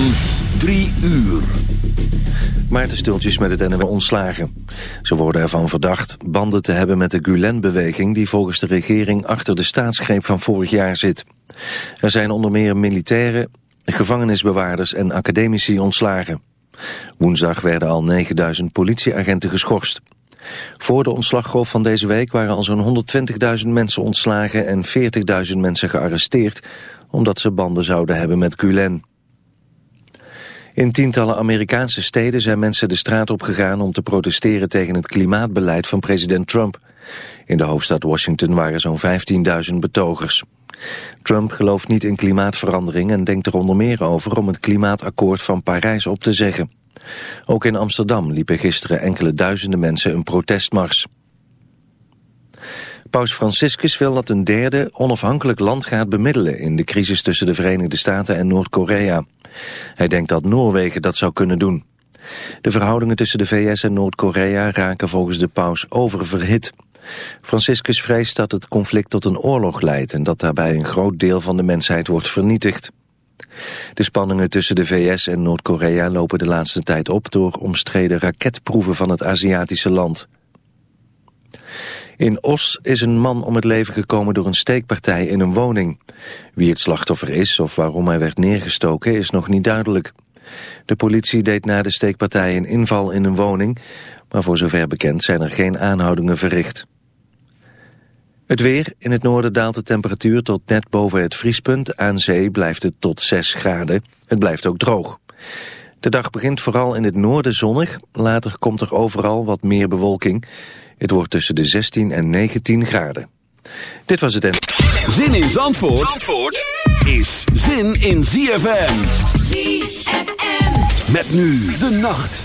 van 3 uur. Maarten Stultjes met het NMW ontslagen. Ze worden ervan verdacht banden te hebben met de Gulen-beweging... die volgens de regering achter de staatsgreep van vorig jaar zit. Er zijn onder meer militairen, gevangenisbewaarders en academici ontslagen. Woensdag werden al 9000 politieagenten geschorst. Voor de ontslaggolf van deze week waren al zo'n 120.000 mensen ontslagen... en 40.000 mensen gearresteerd omdat ze banden zouden hebben met Gulen. In tientallen Amerikaanse steden zijn mensen de straat op gegaan om te protesteren tegen het klimaatbeleid van president Trump. In de hoofdstad Washington waren zo'n 15.000 betogers. Trump gelooft niet in klimaatverandering en denkt er onder meer over om het klimaatakkoord van Parijs op te zeggen. Ook in Amsterdam liepen gisteren enkele duizenden mensen een protestmars. Paus Franciscus wil dat een derde onafhankelijk land gaat bemiddelen in de crisis tussen de Verenigde Staten en Noord-Korea. Hij denkt dat Noorwegen dat zou kunnen doen. De verhoudingen tussen de VS en Noord-Korea raken volgens de paus oververhit. Franciscus vreest dat het conflict tot een oorlog leidt en dat daarbij een groot deel van de mensheid wordt vernietigd. De spanningen tussen de VS en Noord-Korea lopen de laatste tijd op door omstreden raketproeven van het Aziatische land. In Os is een man om het leven gekomen door een steekpartij in een woning. Wie het slachtoffer is of waarom hij werd neergestoken is nog niet duidelijk. De politie deed na de steekpartij een inval in een woning, maar voor zover bekend zijn er geen aanhoudingen verricht. Het weer. In het noorden daalt de temperatuur tot net boven het vriespunt. Aan zee blijft het tot 6 graden. Het blijft ook droog. De dag begint vooral in het noorden zonnig. Later komt er overal wat meer bewolking. Het wordt tussen de 16 en 19 graden. Dit was het en... Zin in Zandvoort, Zandvoort is zin in ZFM. ZFM. Met nu de nacht.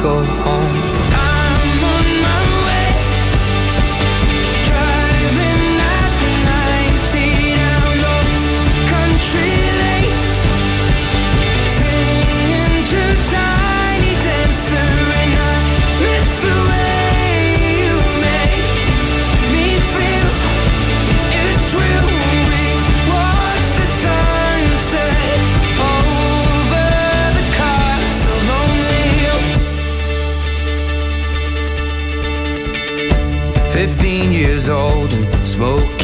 go.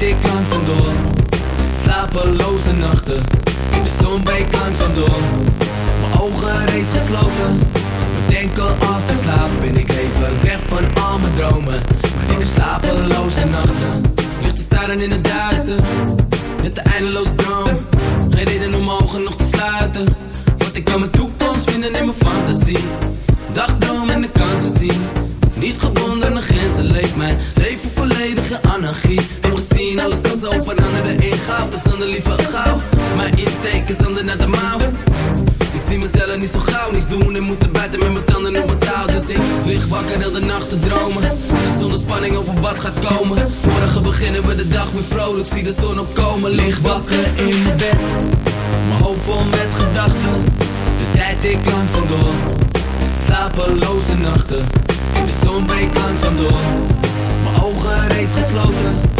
Tijd ik langzaam door, slapeloze nachten. In de zon breekt langzaam door, mijn ogen reeds gesloten. Bedenken als ik slaap, ben ik even weg van al mijn dromen. Maar ik heb slapeloze nachten, ligt te staren in het duister. Met de eindeloze droom, geen reden om ogen nog te sluiten. Want ik kan mijn toekomst vinden in mijn fantasie. Dagdroom en de kansen zien. Niet gebonden aan grenzen leeft mijn veranderen in goud. Dus dan liever gauw. Mijn insteek is handen naar de mouw. Ik zie mezelf niet zo gauw niets doen en moeten buiten met mijn tanden op mijn touw. Dus ik lig wakker heel de nacht te dromen. Zonder spanning over wat gaat komen. Morgen beginnen we de dag weer vrolijk. Zie de zon opkomen, lig wakker in mijn bed. Mijn hoofd vol met gedachten. De tijd ik langzaam door Slapeloze nachten de zon breekt langzaam door Mijn ogen reeds gesloten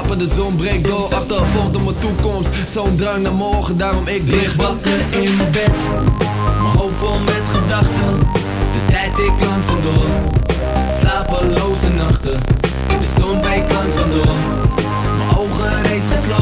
de zon breekt door Achtervolgt op mijn toekomst, zo'n drang naar morgen Daarom ik lig wakker in mijn bed. Mijn hoofd vol met gedachten. De tijd ik langzaam door. Slapeloze nachten. De zon breekt langzaam door. Mijn ogen reeds gesloten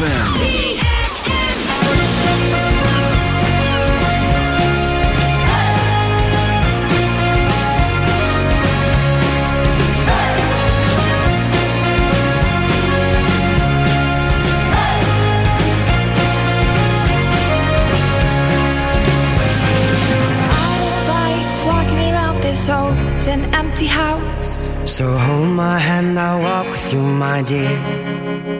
ZFM. old and empty house. So hold my hand, I'll walk with you, my dear.